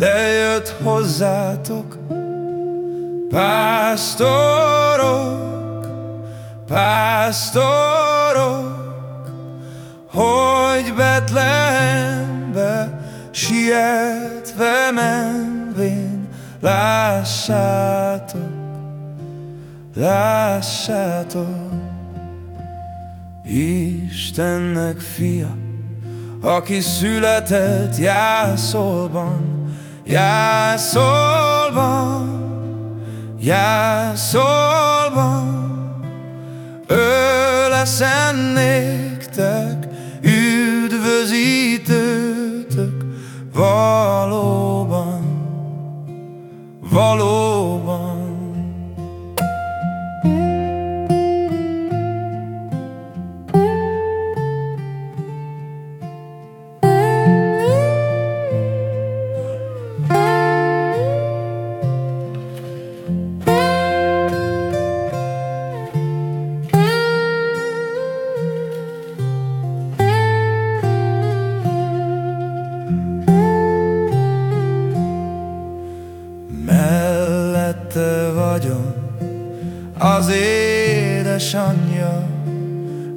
eljött hozzátok, pásztorok, pásztorok, hogy Betlehembe sietve menvén lássátok, lássátok. Istennek fia, aki született jászolban, jászolban, jászolban. Ő leszen néktek, üdvözítőtök, valóban, vagyok. Az édesanyja,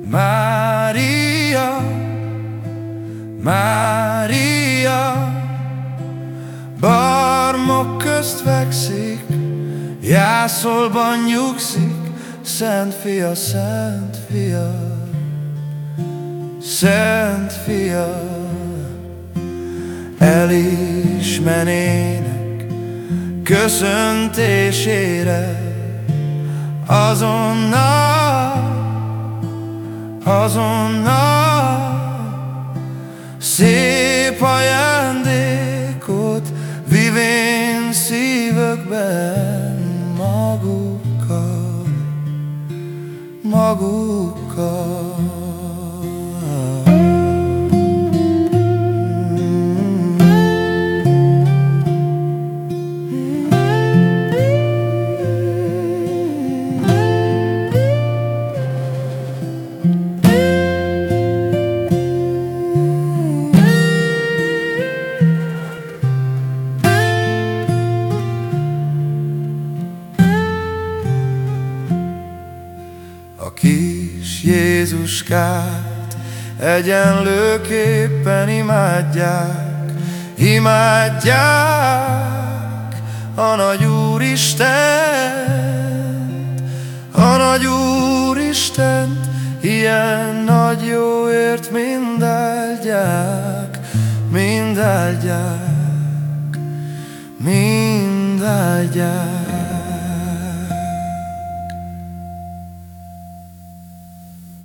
Mária, Mária, barmok közt fekszik, jászolban nyugszik, Szent fia, Szent fia, Szent fia, elismernének köszöntésére azonnal, azonnal szép ajándékot vivén szívökben magukkal, magukkal. Kis Jézuskát egyenlőképpen imádják, imádják a nagy Úristent, a nagy Úristent, ilyen nagy jóért mind áldják, mind áldják, mind áldják.